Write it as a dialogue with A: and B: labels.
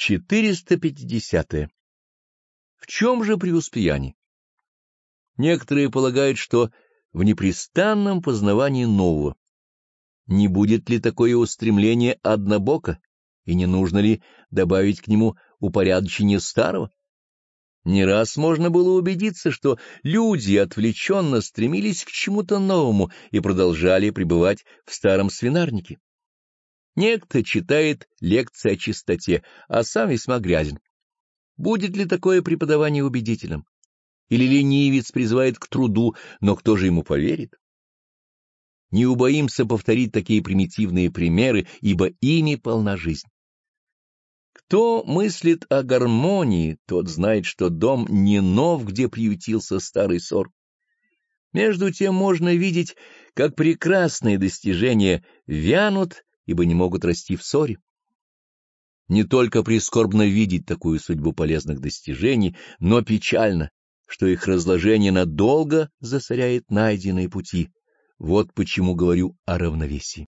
A: 450. -е. В чем же преуспеяние? Некоторые полагают, что в непрестанном познавании нового. Не будет ли такое устремление однобоко, и не нужно ли добавить к нему упорядочение старого? Не раз можно было убедиться, что люди отвлеченно стремились к чему-то новому и продолжали пребывать в старом свинарнике. Некто читает лекции о чистоте, а сам весьма грязен. Будет ли такое преподавание убедительным? Или ленивец призывает к труду, но кто же ему поверит? Не убоимся повторить такие примитивные примеры, ибо ими полна жизнь. Кто мыслит о гармонии, тот знает, что дом не нов, где приютился старый сор. Между тем можно видеть, как прекрасные достижения вянут, ибо не могут расти в ссоре. Не только прискорбно видеть такую судьбу полезных достижений, но печально, что их разложение надолго засоряет найденные пути. Вот почему говорю о равновесии.